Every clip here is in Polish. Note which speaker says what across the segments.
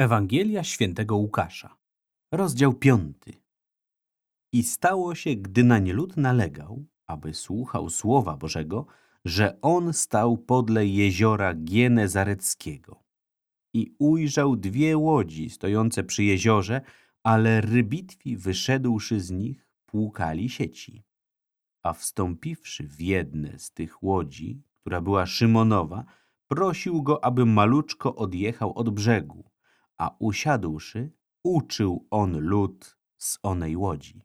Speaker 1: Ewangelia świętego Łukasza, rozdział piąty. I stało się, gdy na nie lud nalegał, aby słuchał słowa Bożego, że on stał podle jeziora Gienezareckiego. I ujrzał dwie łodzi stojące przy jeziorze, ale rybitwi wyszedłszy z nich, płukali sieci. A wstąpiwszy w jedne z tych łodzi, która była Szymonowa, prosił go, aby maluczko odjechał od brzegu a usiadłszy, uczył on lud z onej łodzi.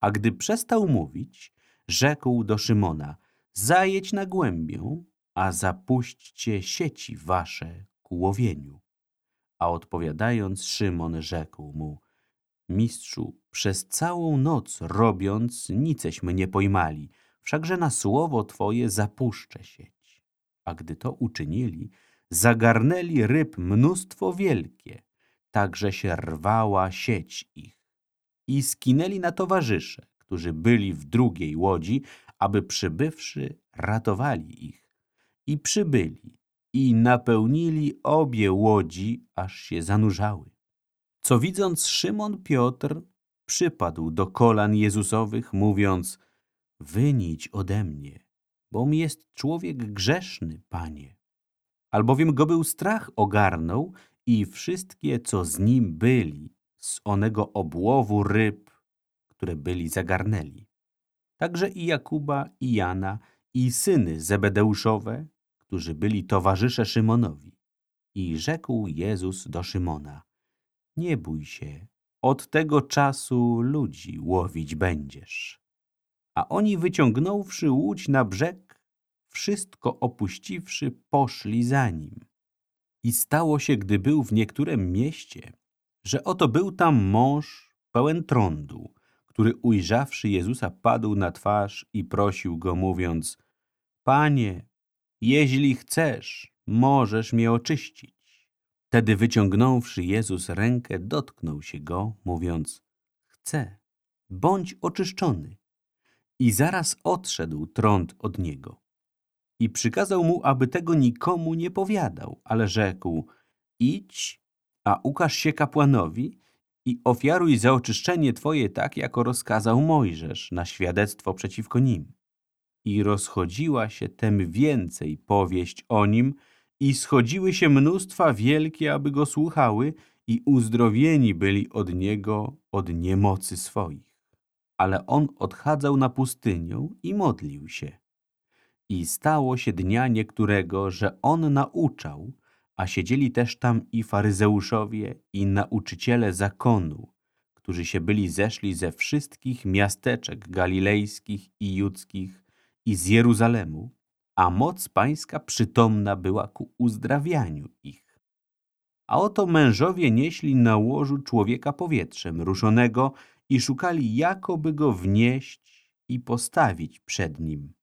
Speaker 1: A gdy przestał mówić, rzekł do Szymona, zajedź na głębię, a zapuśćcie sieci wasze ku łowieniu. A odpowiadając, Szymon rzekł mu, Mistrzu, przez całą noc robiąc, niceśmy nie pojmali, wszakże na słowo Twoje zapuszczę sieć. A gdy to uczynili, zagarnęli ryb mnóstwo wielkie, tak że się rwała sieć ich. I skinęli na towarzysze, którzy byli w drugiej łodzi, aby przybywszy ratowali ich. I przybyli i napełnili obie łodzi, aż się zanurzały. Co widząc Szymon Piotr przypadł do kolan Jezusowych, mówiąc Wynić ode mnie, bom jest człowiek grzeszny, Panie albowiem go był strach ogarnął i wszystkie, co z nim byli, z onego obłowu ryb, które byli zagarnęli. Także i Jakuba, i Jana, i syny Zebedeuszowe, którzy byli towarzysze Szymonowi. I rzekł Jezus do Szymona, nie bój się, od tego czasu ludzi łowić będziesz. A oni wyciągnąwszy łódź na brzeg, wszystko opuściwszy, poszli za nim. I stało się, gdy był w niektórym mieście, że oto był tam mąż pełen trądu, który ujrzawszy Jezusa padł na twarz i prosił go, mówiąc Panie, jeśli chcesz, możesz mnie oczyścić. Wtedy wyciągnąwszy Jezus rękę, dotknął się go, mówiąc Chcę, bądź oczyszczony. I zaraz odszedł trąd od niego i przykazał mu, aby tego nikomu nie powiadał, ale rzekł, idź, a ukaż się kapłanowi i ofiaruj za oczyszczenie twoje tak, jako rozkazał Mojżesz na świadectwo przeciwko nim. I rozchodziła się tem więcej powieść o nim i schodziły się mnóstwa wielkie, aby go słuchały i uzdrowieni byli od niego od niemocy swoich. Ale on odchadzał na pustynię i modlił się. I stało się dnia niektórego, że on nauczał, a siedzieli też tam i faryzeuszowie, i nauczyciele zakonu, którzy się byli zeszli ze wszystkich miasteczek galilejskich i judzkich i z Jeruzalemu, a moc pańska przytomna była ku uzdrawianiu ich. A oto mężowie nieśli na łożu człowieka powietrzem ruszonego i szukali, jakoby go wnieść i postawić przed nim.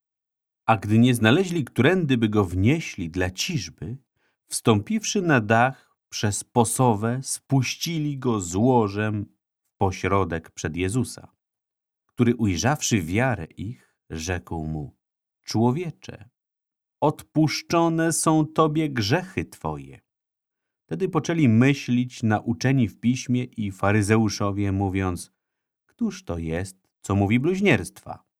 Speaker 1: A gdy nie znaleźli, którędy by go wnieśli dla ciżby, wstąpiwszy na dach przez posowę, spuścili go złożem w pośrodek przed Jezusa, który ujrzawszy wiarę ich, rzekł mu, człowiecze, odpuszczone są tobie grzechy twoje. Wtedy poczęli myślić nauczeni w piśmie i faryzeuszowie, mówiąc, któż to jest, co mówi bluźnierstwa?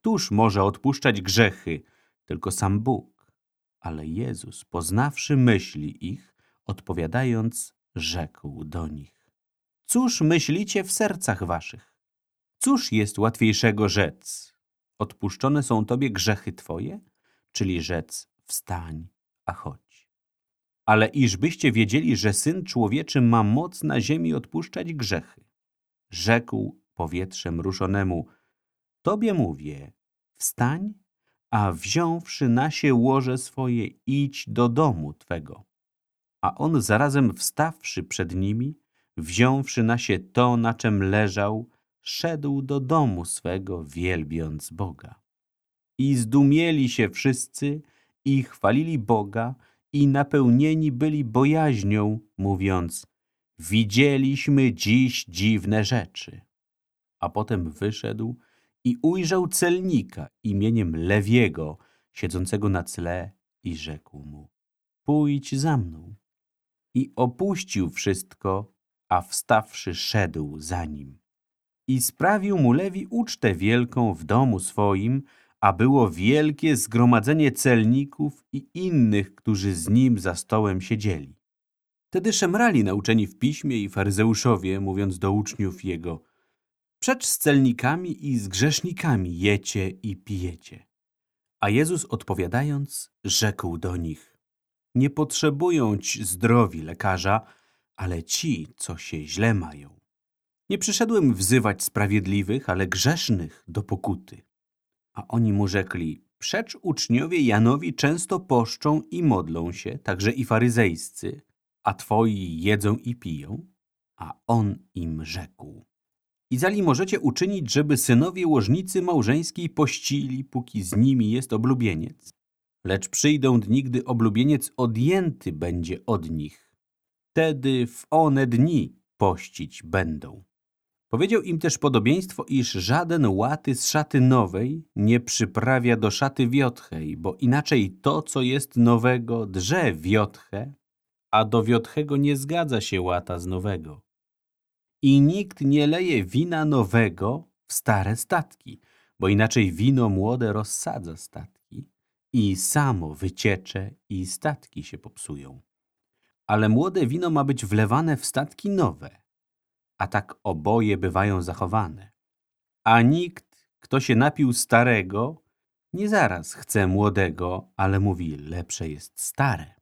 Speaker 1: Któż może odpuszczać grzechy? Tylko sam Bóg. Ale Jezus, poznawszy myśli ich, odpowiadając, rzekł do nich. Cóż myślicie w sercach waszych? Cóż jest łatwiejszego rzec? Odpuszczone są tobie grzechy twoje? Czyli rzec, wstań, a chodź. Ale iżbyście wiedzieli, że Syn Człowieczy ma moc na ziemi odpuszczać grzechy. Rzekł powietrzem ruszonemu, Tobie mówię, wstań, a wziąwszy na się łoże swoje, idź do domu Twego. A on zarazem wstawszy przed nimi, wziąwszy na się to, na czym leżał, szedł do domu swego, wielbiąc Boga. I zdumieli się wszyscy i chwalili Boga i napełnieni byli bojaźnią, mówiąc, widzieliśmy dziś dziwne rzeczy. A potem wyszedł i ujrzał celnika imieniem Lewiego, siedzącego na cle i rzekł mu, pójdź za mną. i opuścił wszystko, a wstawszy szedł za nim. I sprawił mu Lewi ucztę wielką w domu swoim, a było wielkie zgromadzenie celników i innych, którzy z nim za stołem siedzieli. Wtedy szemrali nauczeni w piśmie i faryzeuszowie, mówiąc do uczniów jego, Przecz z celnikami i z grzesznikami jecie i pijecie. A Jezus odpowiadając, rzekł do nich, Nie potrzebują ci zdrowi lekarza, ale ci, co się źle mają. Nie przyszedłem wzywać sprawiedliwych, ale grzesznych do pokuty. A oni mu rzekli, Przecz uczniowie Janowi często poszczą i modlą się, także i faryzejscy, a twoi jedzą i piją? A on im rzekł. I zali możecie uczynić, żeby synowie łożnicy małżeńskiej pościli, póki z nimi jest oblubieniec. Lecz przyjdą dni, gdy oblubieniec odjęty będzie od nich. Wtedy w one dni pościć będą. Powiedział im też podobieństwo, iż żaden łaty z szaty nowej nie przyprawia do szaty wiotchej, bo inaczej to, co jest nowego, drze wiotchę, a do wiotchego nie zgadza się łata z nowego. I nikt nie leje wina nowego w stare statki, bo inaczej wino młode rozsadza statki i samo wyciecze i statki się popsują. Ale młode wino ma być wlewane w statki nowe, a tak oboje bywają zachowane. A nikt, kto się napił starego, nie zaraz chce młodego, ale mówi lepsze jest stare.